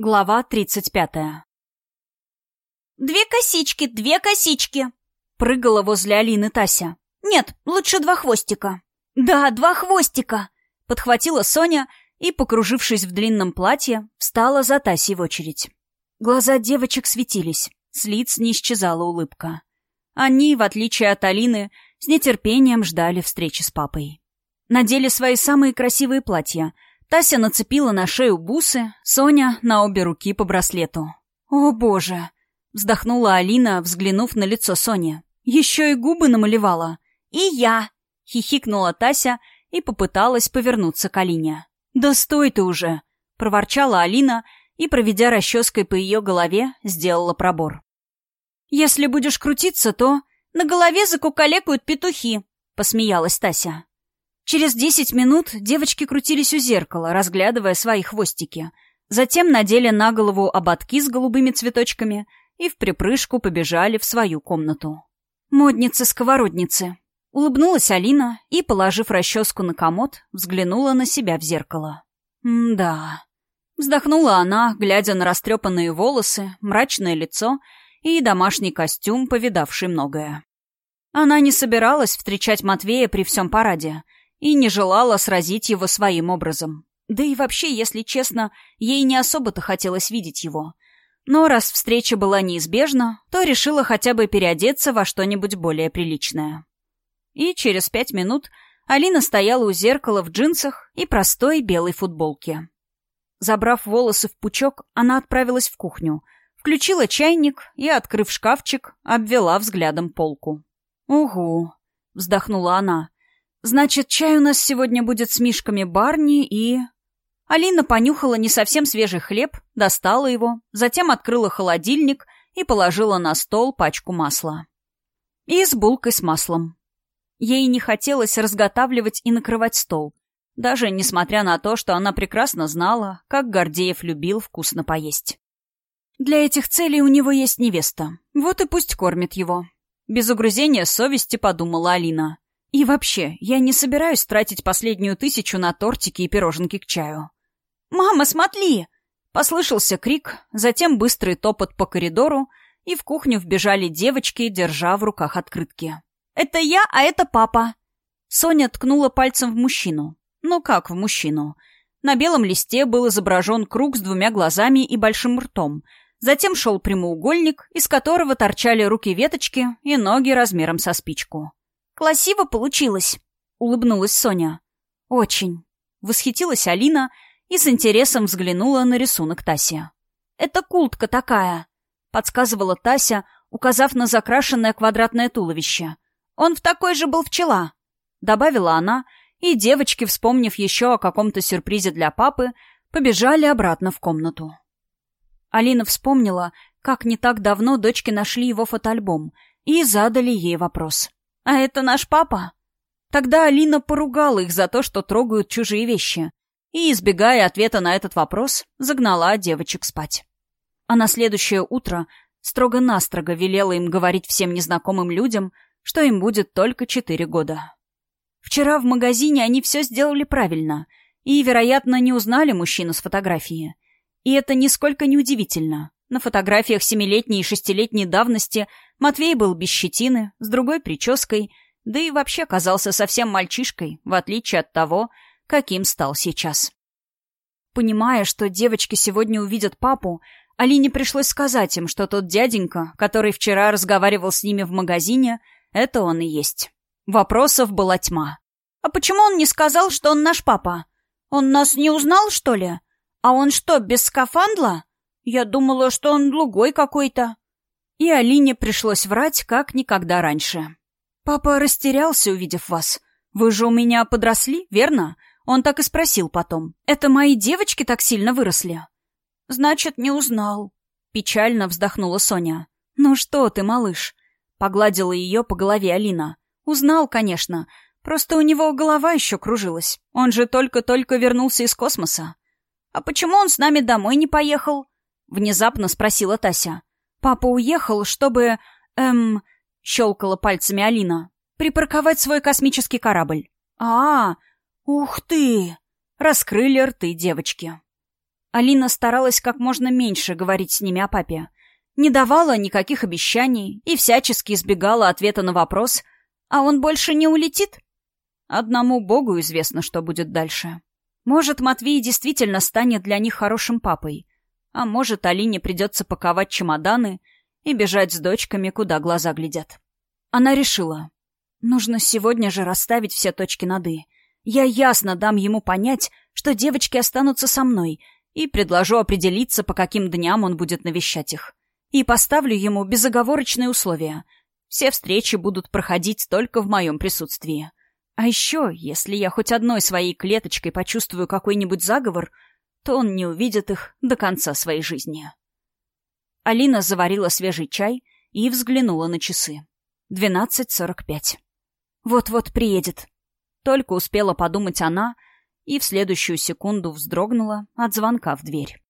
Глава тридцать пятая. «Две косички, две косички!» Прыгала возле Алины Тася. «Нет, лучше два хвостика». «Да, два хвостика!» Подхватила Соня и, покружившись в длинном платье, встала за Тасей в очередь. Глаза девочек светились, с лиц не исчезала улыбка. Они, в отличие от Алины, с нетерпением ждали встречи с папой. Надели свои самые красивые платья. Тася нацепила на шею бусы, Соня — на обе руки по браслету. «О, боже!» — вздохнула Алина, взглянув на лицо Сони. «Еще и губы намалевала». «И я!» — хихикнула Тася и попыталась повернуться к Алине. «Да стой ты уже!» — проворчала Алина и, проведя расческой по ее голове, сделала пробор. «Если будешь крутиться, то на голове закукалекают петухи», — посмеялась Тася. Через десять минут девочки крутились у зеркала, разглядывая свои хвостики. Затем надели на голову ободки с голубыми цветочками и в припрыжку побежали в свою комнату. «Модницы-сковородницы», — улыбнулась Алина и, положив расческу на комод, взглянула на себя в зеркало. «М-да». Вздохнула она, глядя на растрепанные волосы, мрачное лицо — и домашний костюм, повидавший многое. Она не собиралась встречать Матвея при всем параде и не желала сразить его своим образом. Да и вообще, если честно, ей не особо-то хотелось видеть его. Но раз встреча была неизбежна, то решила хотя бы переодеться во что-нибудь более приличное. И через пять минут Алина стояла у зеркала в джинсах и простой белой футболке. Забрав волосы в пучок, она отправилась в кухню — Включила чайник и, открыв шкафчик, обвела взглядом полку. «Угу», — вздохнула она. «Значит, чай у нас сегодня будет с мишками Барни и...» Алина понюхала не совсем свежий хлеб, достала его, затем открыла холодильник и положила на стол пачку масла. И с булкой с маслом. Ей не хотелось разготавливать и накрывать стол, даже несмотря на то, что она прекрасно знала, как Гордеев любил вкусно поесть. Для этих целей у него есть невеста. Вот и пусть кормит его. Без угрызения совести подумала Алина. И вообще, я не собираюсь тратить последнюю тысячу на тортики и пироженки к чаю. «Мама, смотри!» Послышался крик, затем быстрый топот по коридору, и в кухню вбежали девочки, держа в руках открытки. «Это я, а это папа!» Соня ткнула пальцем в мужчину. Ну как в мужчину? На белом листе был изображен круг с двумя глазами и большим ртом — Затем шел прямоугольник, из которого торчали руки-веточки и ноги размером со спичку. «Красиво получилось», — улыбнулась Соня. «Очень». Восхитилась Алина и с интересом взглянула на рисунок Таси. «Это култка такая», — подсказывала Тася, указав на закрашенное квадратное туловище. «Он в такой же был вчера», — добавила она, и девочки, вспомнив еще о каком-то сюрпризе для папы, побежали обратно в комнату. Алина вспомнила, как не так давно дочки нашли его фотоальбом и задали ей вопрос. «А это наш папа?» Тогда Алина поругала их за то, что трогают чужие вещи, и, избегая ответа на этот вопрос, загнала девочек спать. А на следующее утро строго-настрого велела им говорить всем незнакомым людям, что им будет только четыре года. Вчера в магазине они все сделали правильно и, вероятно, не узнали мужчину с фотографии — и это нисколько не удивительно. На фотографиях семилетней и шестилетней давности Матвей был без щетины, с другой прической, да и вообще казался совсем мальчишкой, в отличие от того, каким стал сейчас. Понимая, что девочки сегодня увидят папу, Алине пришлось сказать им, что тот дяденька, который вчера разговаривал с ними в магазине, это он и есть. Вопросов была тьма. «А почему он не сказал, что он наш папа? Он нас не узнал, что ли?» «А он что, без скафандра? Я думала, что он другой какой-то». И Алине пришлось врать, как никогда раньше. «Папа растерялся, увидев вас. Вы же у меня подросли, верно?» Он так и спросил потом. «Это мои девочки так сильно выросли?» «Значит, не узнал», — печально вздохнула Соня. «Ну что ты, малыш?» — погладила ее по голове Алина. «Узнал, конечно. Просто у него голова еще кружилась. Он же только-только вернулся из космоса. «А почему он с нами домой не поехал?» — внезапно спросила Тася. «Папа уехал, чтобы... эм...» — щелкала пальцами Алина. «Припарковать свой космический корабль». «А, ух ты!» — раскрыли рты девочки. Алина старалась как можно меньше говорить с ними о папе. Не давала никаких обещаний и всячески избегала ответа на вопрос «А он больше не улетит?» Одному богу известно, что будет дальше. Может, Матвей действительно станет для них хорошим папой. А может, Алине придется паковать чемоданы и бежать с дочками, куда глаза глядят. Она решила. Нужно сегодня же расставить все точки над «и». Я ясно дам ему понять, что девочки останутся со мной, и предложу определиться, по каким дням он будет навещать их. И поставлю ему безоговорочные условия. Все встречи будут проходить только в моем присутствии. А еще, если я хоть одной своей клеточкой почувствую какой-нибудь заговор, то он не увидит их до конца своей жизни. Алина заварила свежий чай и взглянула на часы. Двенадцать сорок пять. Вот-вот приедет. Только успела подумать она и в следующую секунду вздрогнула от звонка в дверь.